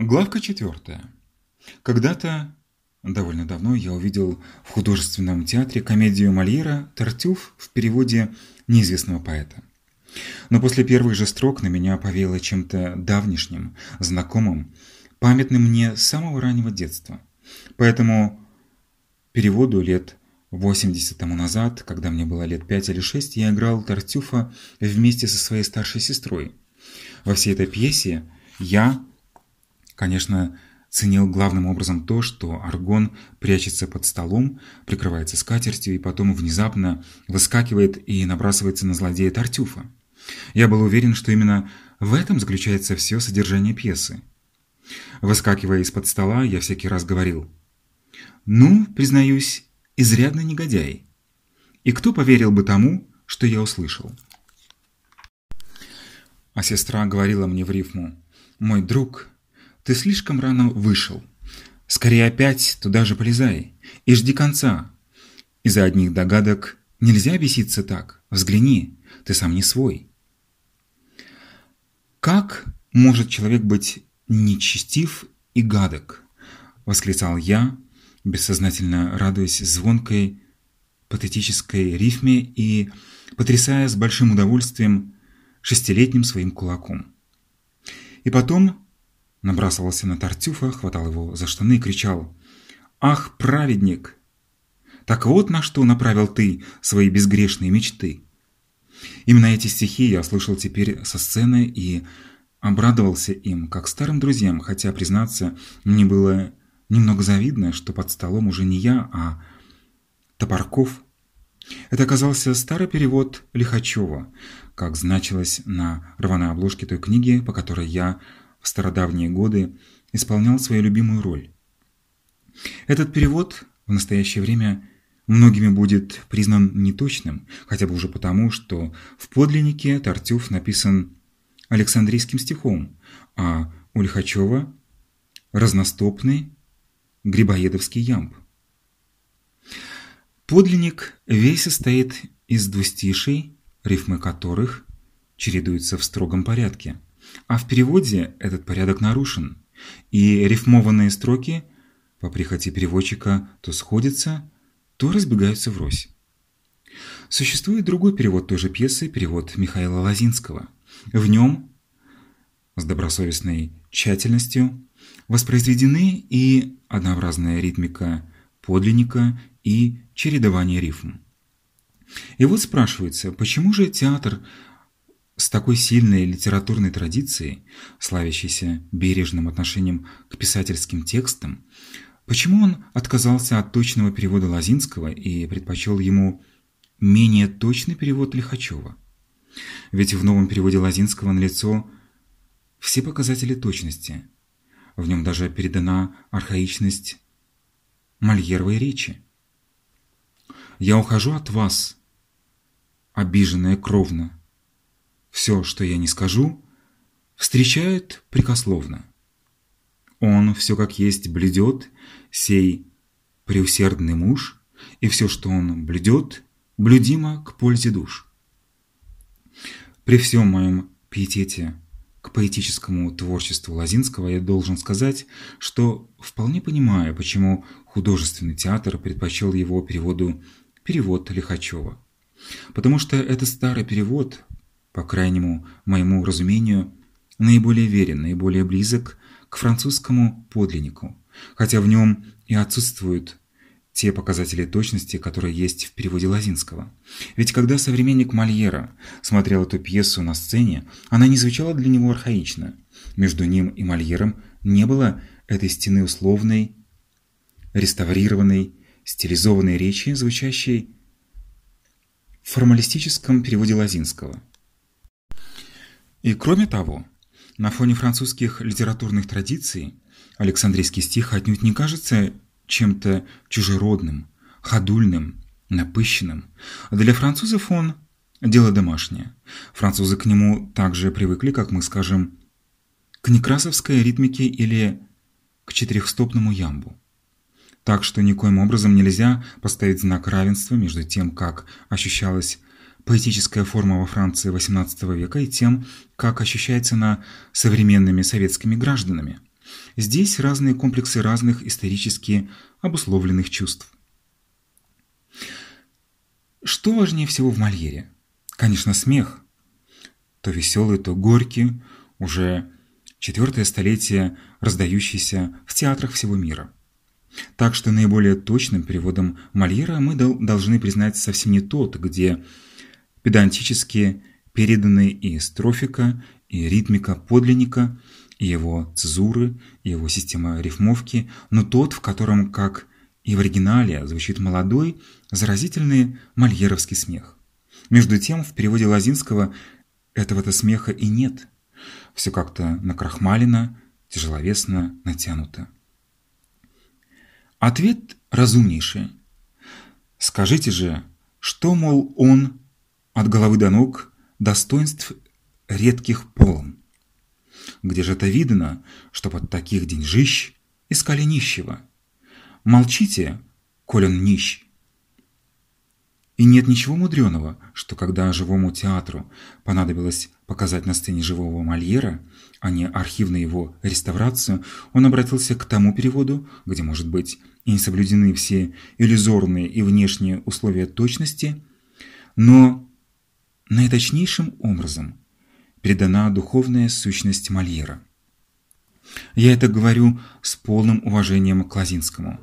Главка четвертая. Когда-то, довольно давно, я увидел в художественном театре комедию Мольера «Тартюф» в переводе неизвестного поэта. Но после первых же строк на меня повеяло чем-то давнишним, знакомым, памятным мне с самого раннего детства. Поэтому переводу лет 80 тому назад, когда мне было лет 5 или 6, я играл Тартюфа вместе со своей старшей сестрой. Во всей этой пьесе я, конечно, ценил главным образом то, что Аргон прячется под столом, прикрывается скатертью и потом внезапно выскакивает и набрасывается на злодея Тартюфа. Я был уверен, что именно в этом заключается все содержание пьесы. Выскакивая из-под стола, я всякий раз говорил «Ну, признаюсь, изрядно негодяй. И кто поверил бы тому, что я услышал?» А сестра говорила мне в рифму «Мой друг, ты слишком рано вышел. Скорее опять туда же полезай и жди конца. Из-за одних догадок нельзя беситься так. Взгляни, ты сам не свой». «Как может человек быть нечестив и гадок?» — восклицал я, бессознательно радуясь звонкой патетической рифме и потрясая с большим удовольствием шестилетним своим кулаком. И потом набрасывался на Тартюфа, хватал его за штаны и кричал «Ах, праведник! Так вот на что направил ты свои безгрешные мечты!» Именно эти стихи я слышал теперь со сцены и обрадовался им, как старым друзьям, хотя, признаться, мне было немного завидно, что под столом уже не я, а Топорков. Это оказался старый перевод Лихачева, как значилось на рваной обложке той книги, по которой я в стародавние годы исполнял свою любимую роль. Этот перевод в настоящее время многими будет признан неточным, хотя бы уже потому, что в подлиннике Тартюф написан Александрийским стихом, а у Лихачева разностопный Грибоедовский ямб. Подлинник весь состоит из двустишей, рифмы которых чередуются в строгом порядке, а в переводе этот порядок нарушен, и рифмованные строки по прихоти переводчика то сходятся, то разбегаются врозь. Существует другой перевод той же пьесы, перевод Михаила Лозинского. В нем с добросовестной тщательностью воспроизведены и однообразная ритмика подлинника и чередование рифм. И вот спрашивается, почему же театр с такой сильной литературной традицией, славящейся бережным отношением к писательским текстам, почему он отказался от точного перевода Лозинского и предпочел ему менее точный перевод Лихачева? Ведь в новом переводе Лозинского налицо все показатели точности. В нем даже передана архаичность Мольеровой речи. «Я ухожу от вас, обиженная кровно. Все, что я не скажу, встречают прикословно. Он все как есть блюдет, сей преусердный муж, и все, что он блюдет, блюдимо к пользе душ. При всем моем пиетете к поэтическому творчеству Лозинского я должен сказать, что вполне понимаю, почему художественный театр предпочел его переводу «Перевод Лихачева». Потому что это старый перевод, по крайнему моему разумению, наиболее верен, наиболее близок к французскому подлиннику, хотя в нем и отсутствуют те показатели точности, которые есть в переводе Лозинского. Ведь когда современник Мольера смотрел эту пьесу на сцене, она не звучала для него архаично. Между ним и Мольером не было этой стены условной, реставрированной, стилизованной речи, звучащей в формалистическом переводе Лозинского. И кроме того, на фоне французских литературных традиций Александрийский стих отнюдь не кажется чем-то чужеродным, ходульным, напыщенным. Для французов он – дело домашнее. Французы к нему также привыкли, как мы скажем, к некрасовской ритмике или к четырехстопному ямбу. Так что никоим образом нельзя поставить знак равенства между тем, как ощущалась поэтическая форма во Франции XVIII века и тем, как ощущается она современными советскими гражданами – Здесь разные комплексы разных исторически обусловленных чувств. Что важнее всего в Мольере? Конечно, смех. То веселый, то горький, уже четвертое столетие раздающийся в театрах всего мира. Так что наиболее точным переводом Мольера мы должны признать совсем не тот, где педантически переданы и строфика, и ритмика подлинника, и его цезуры, и его система рифмовки, но тот, в котором, как и в оригинале, звучит молодой, заразительный мольеровский смех. Между тем, в переводе Лазинского этого-то смеха и нет. Все как-то накрахмалено, тяжеловесно натянуто. Ответ разумнейший. Скажите же, что, мол, он от головы до ног достоинств редких полон? Где же это видно, что под таких деньжищ искали нищего? Молчите, коль он нищ. И нет ничего мудреного, что когда живому театру понадобилось показать на сцене живого Мольера, а не архивную его реставрацию, он обратился к тому переводу, где, может быть, и не соблюдены все иллюзорные и внешние условия точности, но наиточнейшим образом передана духовная сущность Мольера. Я это говорю с полным уважением к Лазинскому,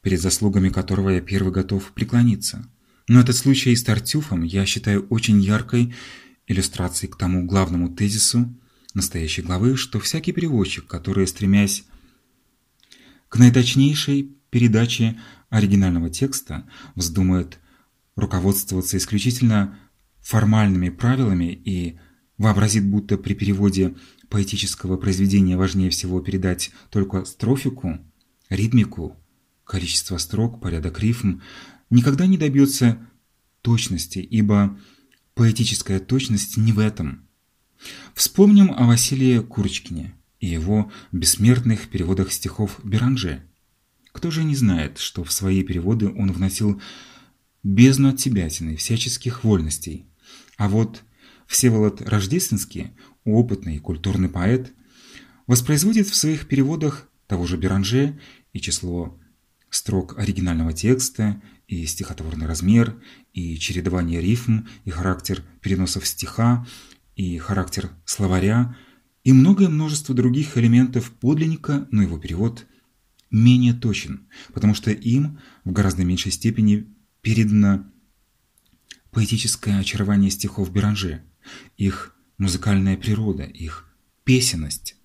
перед заслугами которого я первый готов преклониться. Но этот случай с Тартюфом я считаю очень яркой иллюстрацией к тому главному тезису настоящей главы, что всякий переводчик, который, стремясь к наиточнейшей передаче оригинального текста, вздумает руководствоваться исключительно формальными правилами и вообразит, будто при переводе поэтического произведения важнее всего передать только строфику, ритмику, количество строк, порядок рифм, никогда не добьется точности, ибо поэтическая точность не в этом. Вспомним о Василии Курочкине и его бессмертных переводах стихов Беранже. Кто же не знает, что в свои переводы он вносил бездну от себятины, всяческих вольностей. А вот Всеволод Рождественский, опытный культурный поэт, воспроизводит в своих переводах того же Беранже и число строк оригинального текста, и стихотворный размер, и чередование рифм, и характер переносов стиха, и характер словаря, и многое множество других элементов подлинника, но его перевод менее точен, потому что им в гораздо меньшей степени передано поэтическое очарование стихов Беранже, их музыкальная природа, их песенность.